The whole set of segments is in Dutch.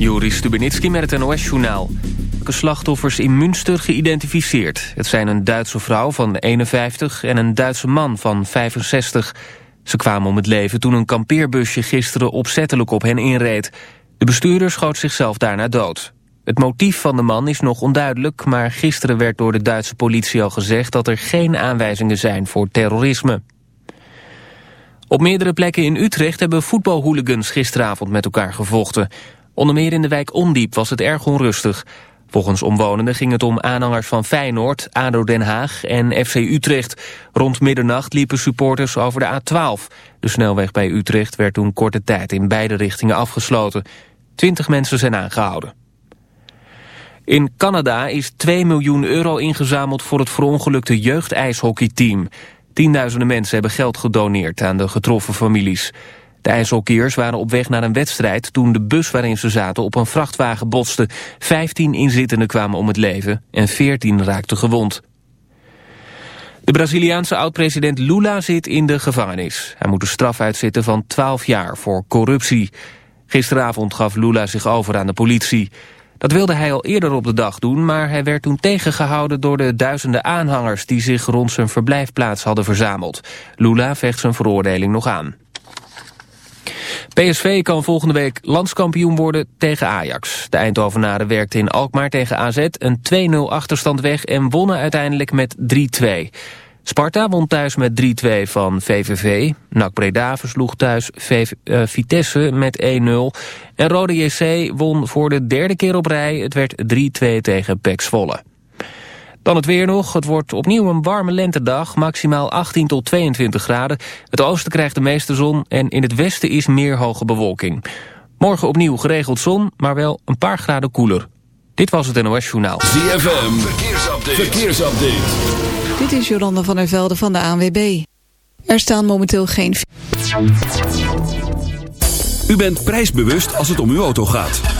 Joris Stubenitski met het NOS-journaal. slachtoffers in Münster geïdentificeerd. Het zijn een Duitse vrouw van 51 en een Duitse man van 65. Ze kwamen om het leven toen een kampeerbusje gisteren opzettelijk op hen inreed. De bestuurder schoot zichzelf daarna dood. Het motief van de man is nog onduidelijk... maar gisteren werd door de Duitse politie al gezegd... dat er geen aanwijzingen zijn voor terrorisme. Op meerdere plekken in Utrecht hebben voetbalhooligans gisteravond met elkaar gevochten. Onder meer in de wijk Ondiep was het erg onrustig. Volgens omwonenden ging het om aanhangers van Feyenoord, ADO Den Haag en FC Utrecht. Rond middernacht liepen supporters over de A12. De snelweg bij Utrecht werd toen korte tijd in beide richtingen afgesloten. Twintig mensen zijn aangehouden. In Canada is 2 miljoen euro ingezameld voor het verongelukte jeugdijshockeyteam. Tienduizenden mensen hebben geld gedoneerd aan de getroffen families. De ijshockeyers waren op weg naar een wedstrijd toen de bus waarin ze zaten op een vrachtwagen botste. Vijftien inzittenden kwamen om het leven en veertien raakten gewond. De Braziliaanse oud-president Lula zit in de gevangenis. Hij moet een straf uitzitten van 12 jaar voor corruptie. Gisteravond gaf Lula zich over aan de politie. Dat wilde hij al eerder op de dag doen, maar hij werd toen tegengehouden door de duizenden aanhangers die zich rond zijn verblijfplaats hadden verzameld. Lula vecht zijn veroordeling nog aan. PSV kan volgende week landskampioen worden tegen Ajax. De Eindhovenaren werkten in Alkmaar tegen AZ een 2-0 achterstand weg en wonnen uiteindelijk met 3-2. Sparta won thuis met 3-2 van VVV. NAC Breda versloeg thuis uh, Vitesse met 1-0. En Rode JC won voor de derde keer op rij. Het werd 3-2 tegen PEC Zwolle. Dan het weer nog. Het wordt opnieuw een warme lentedag. Maximaal 18 tot 22 graden. Het oosten krijgt de meeste zon en in het westen is meer hoge bewolking. Morgen opnieuw geregeld zon, maar wel een paar graden koeler. Dit was het NOS Journaal. ZFM, verkeersupdate. verkeersupdate. Dit is Jolanda van der Velde van de ANWB. Er staan momenteel geen... U bent prijsbewust als het om uw auto gaat.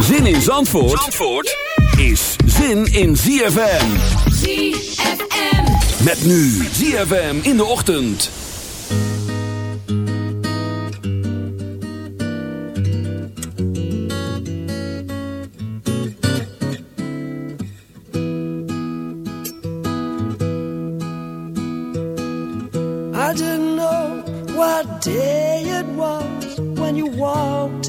Zin in Zandvoort, Zandvoort is zin in ZFM. ZFM. Met nu ZFM in de ochtend. I didn't know what day it was when you walked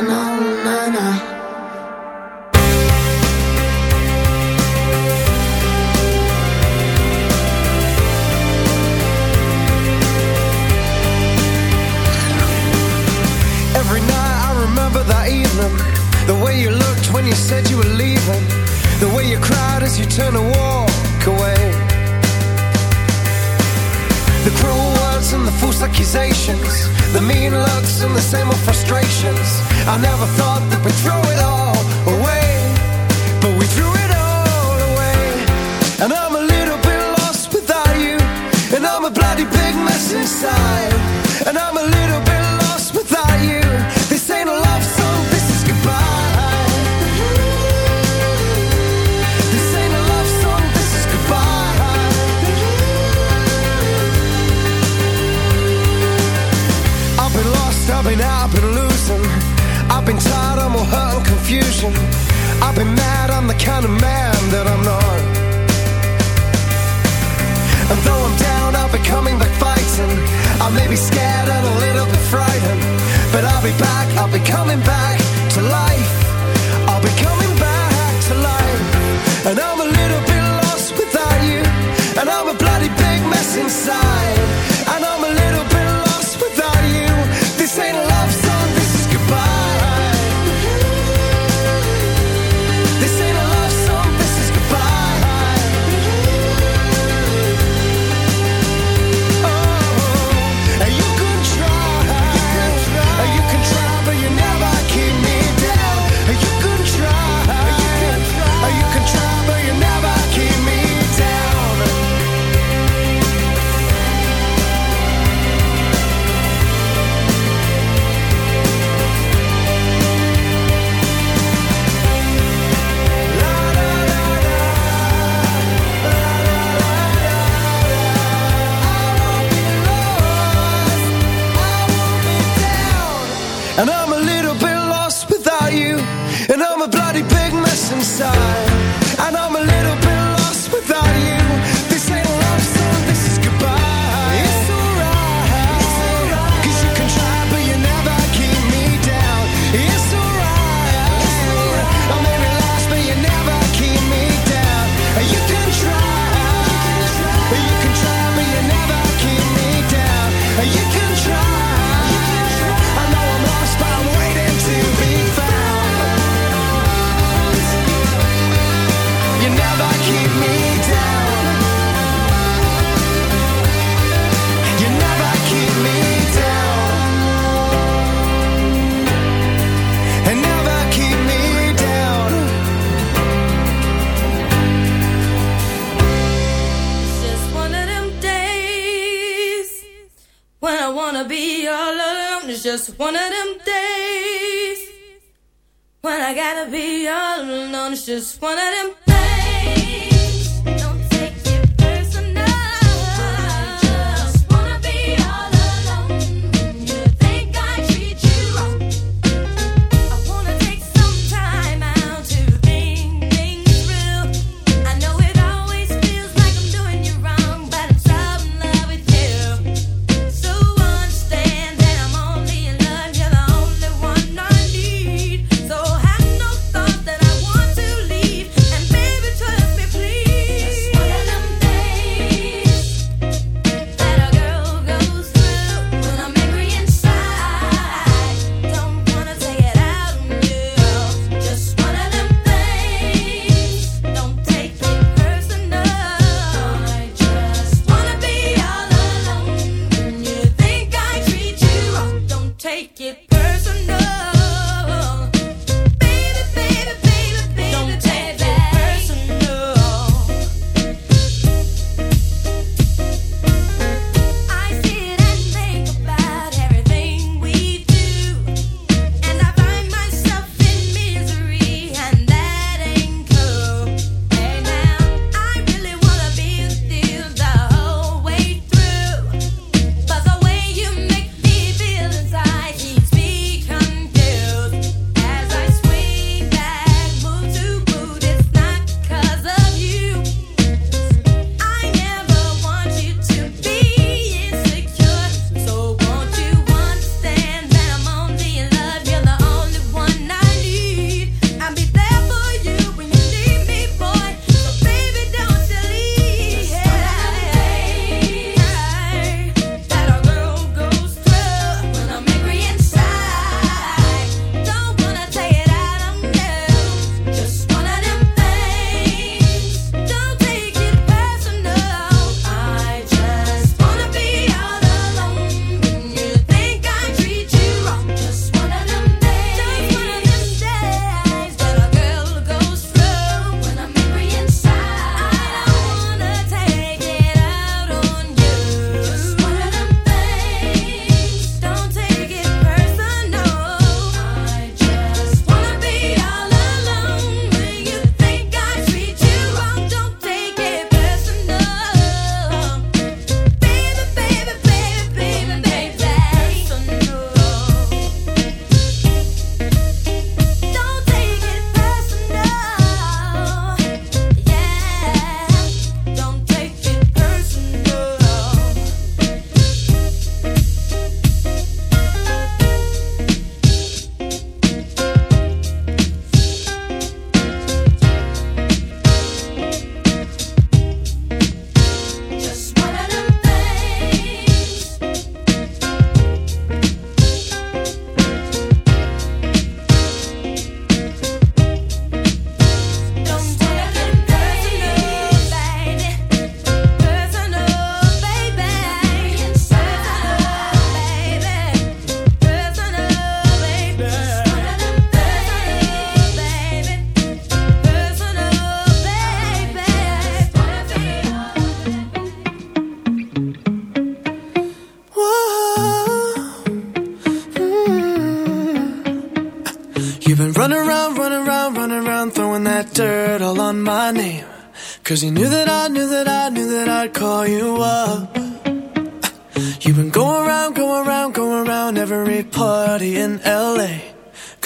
I know.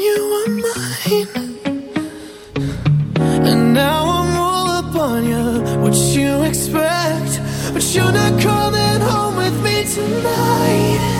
you were mine. And now I'm all up you. What you expect? But you're not coming home with me tonight.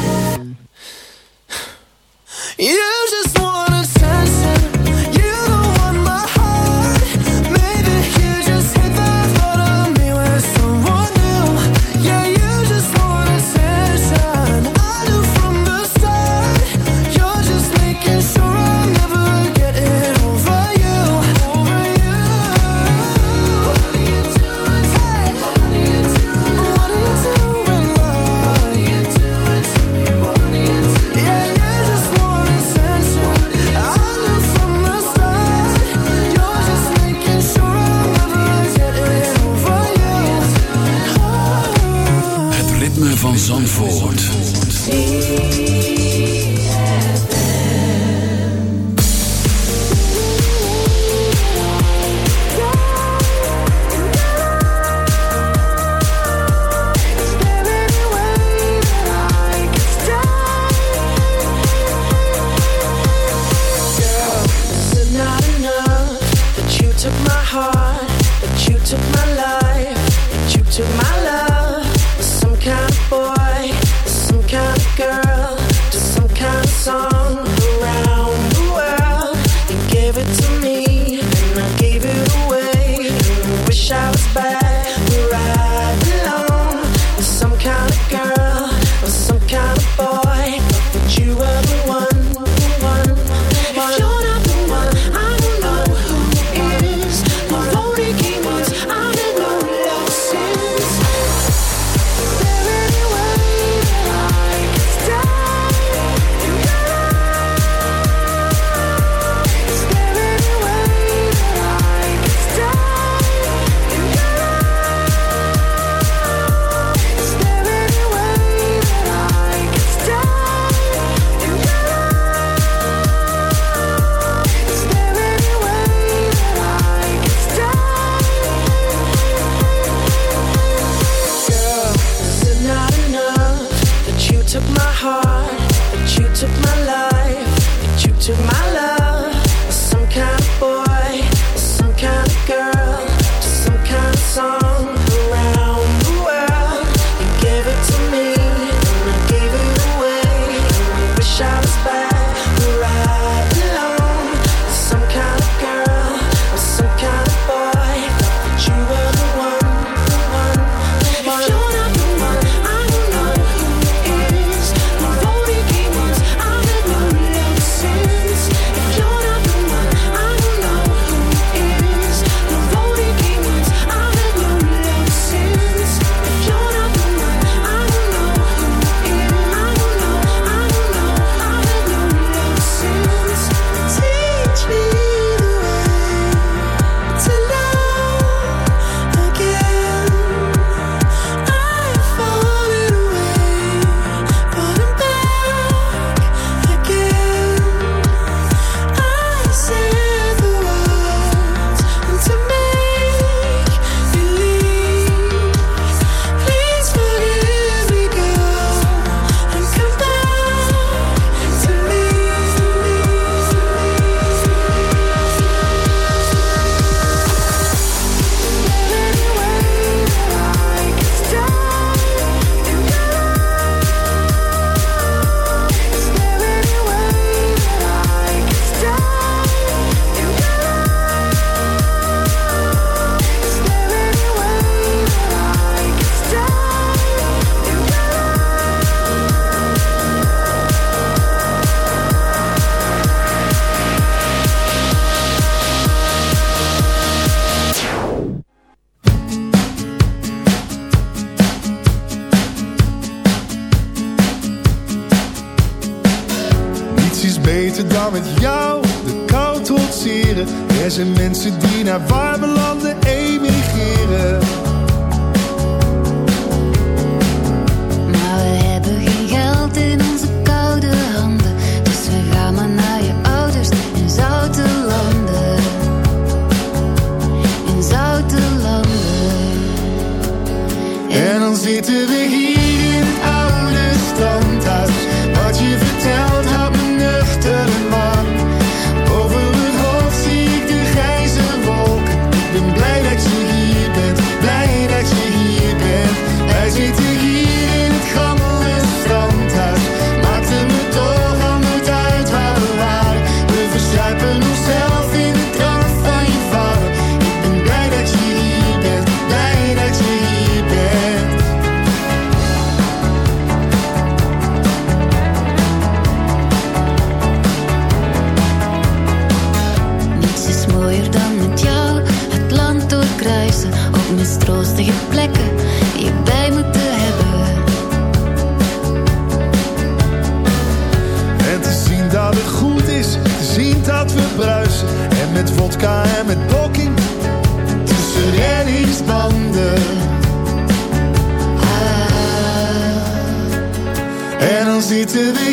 En dan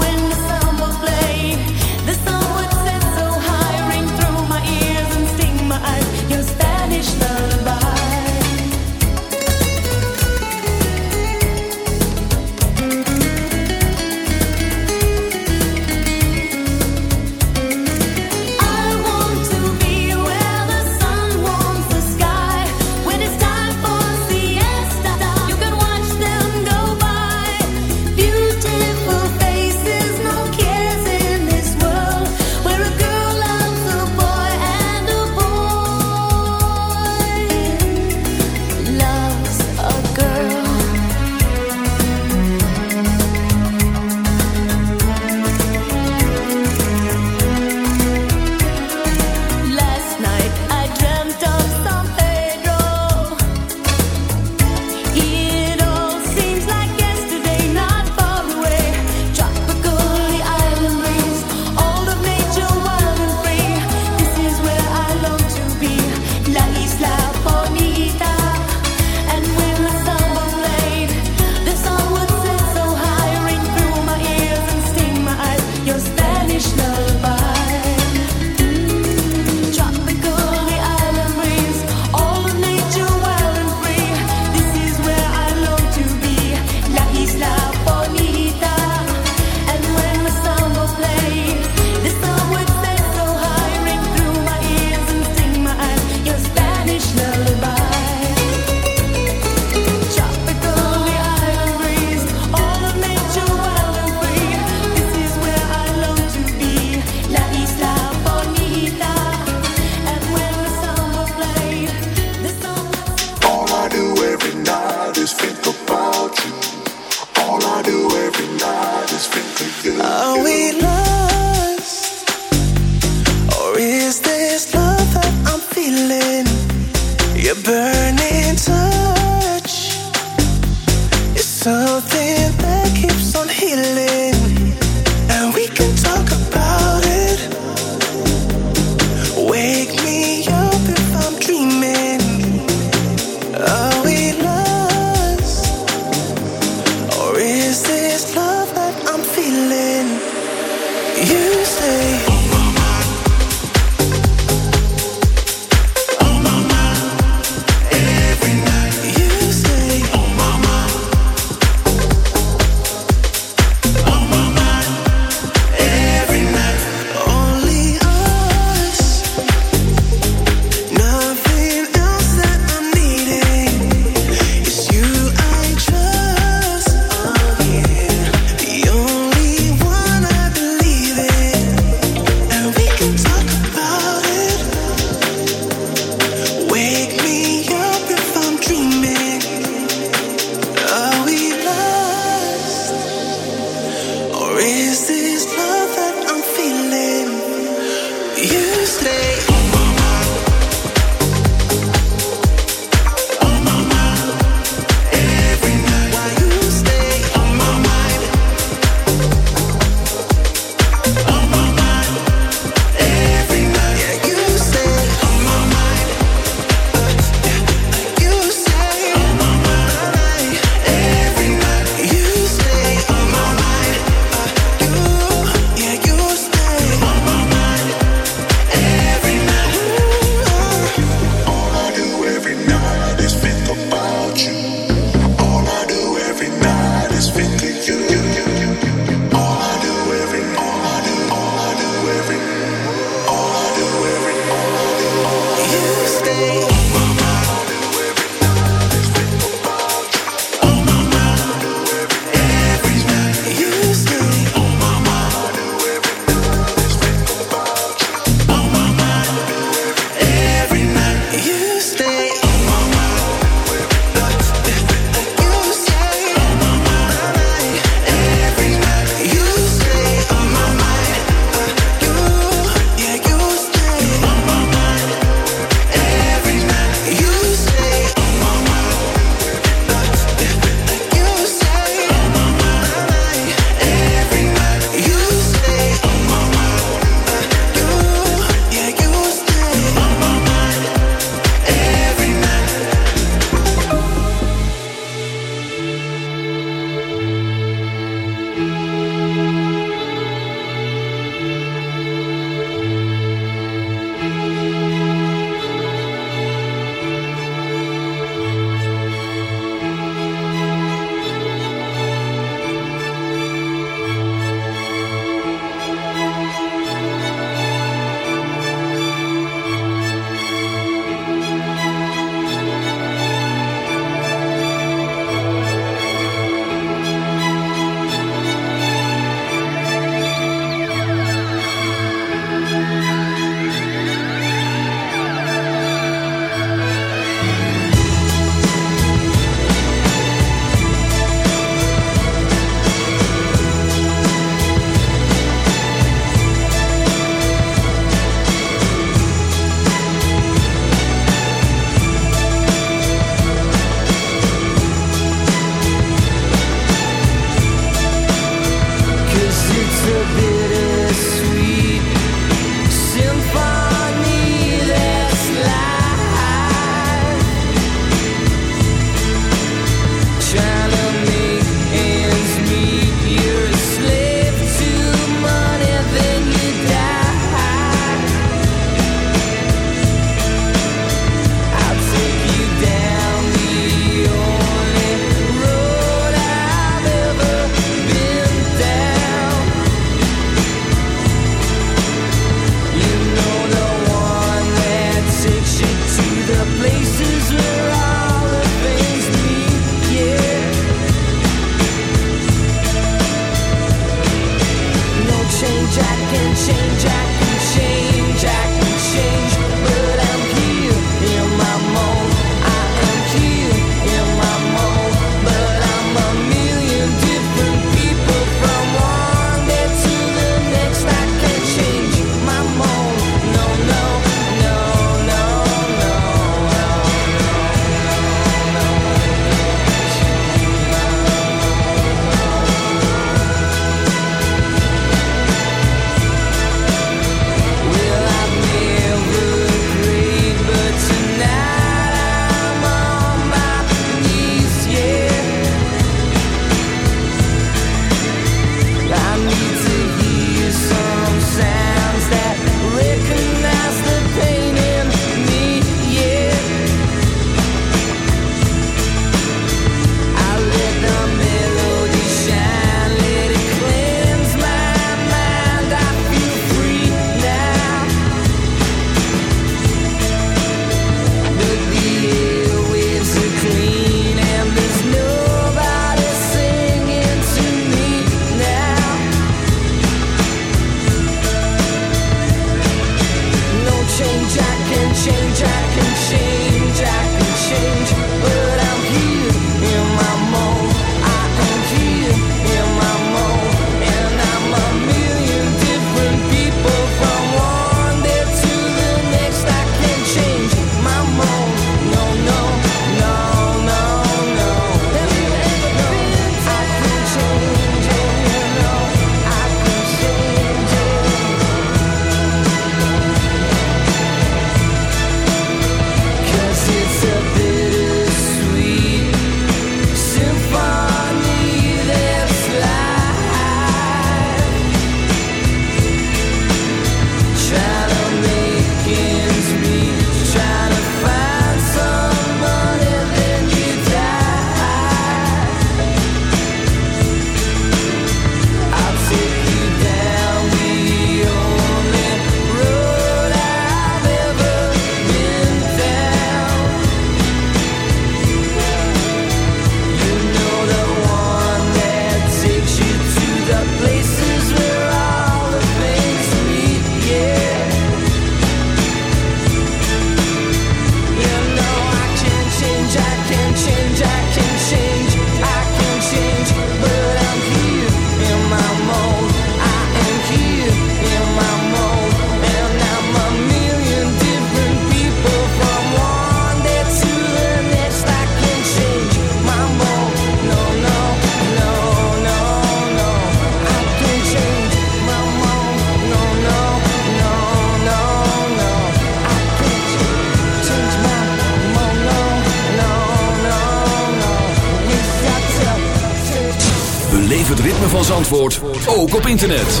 ook op internet.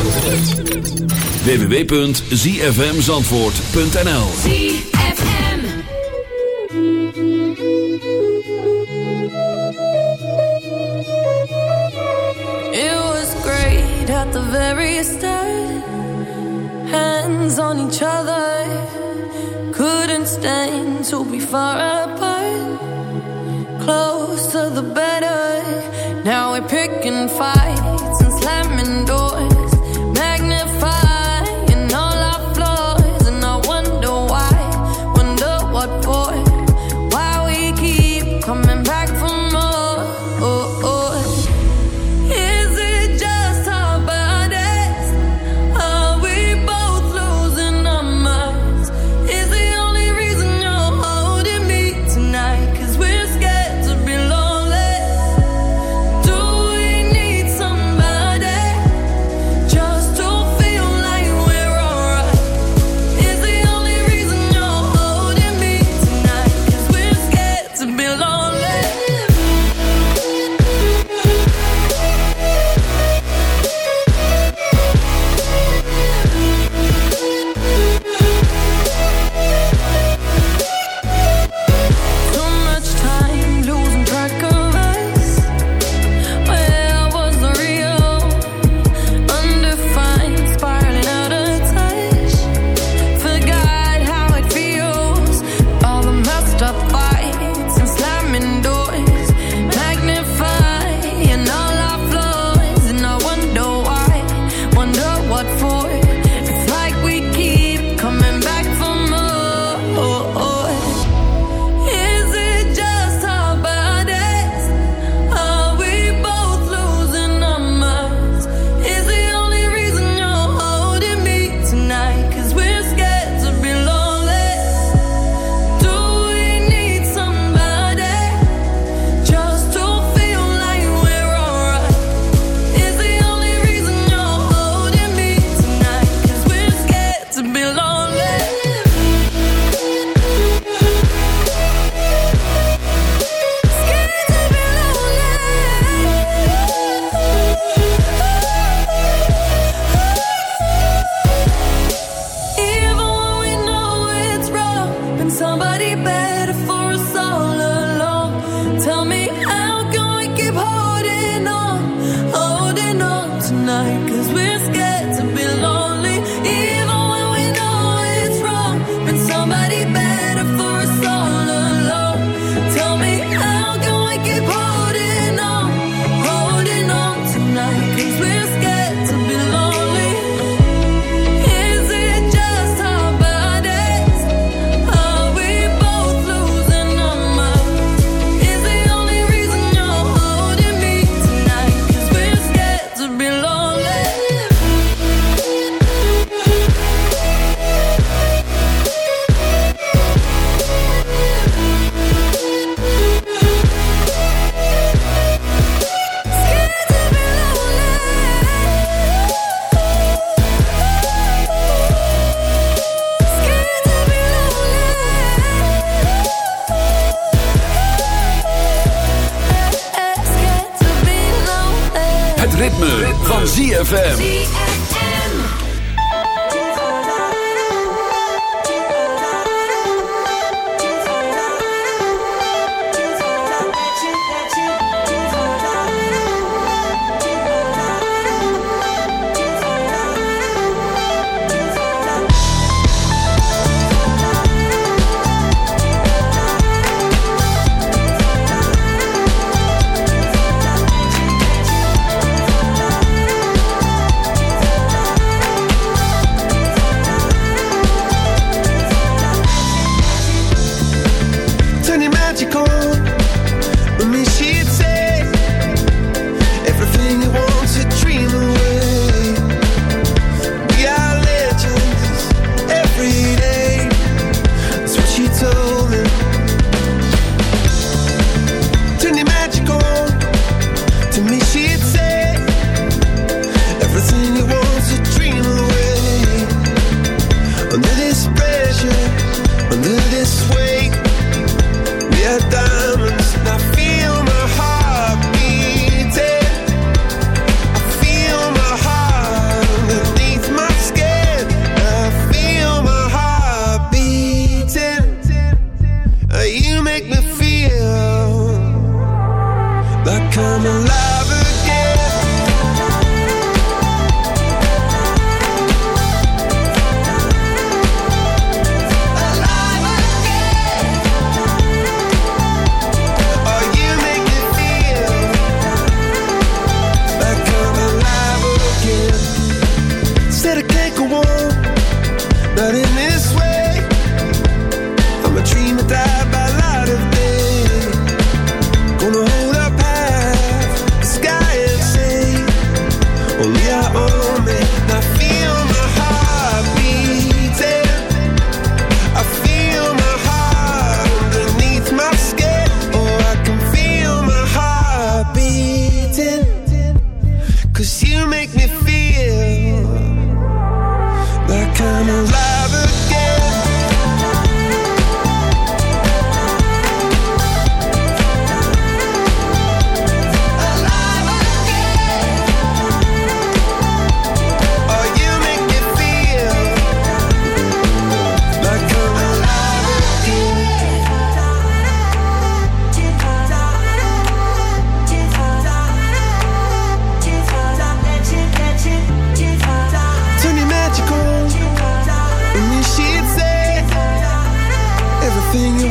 www.zfmzandvoort.nl It was great at the very start. Hands on each other. Couldn't stand to be far away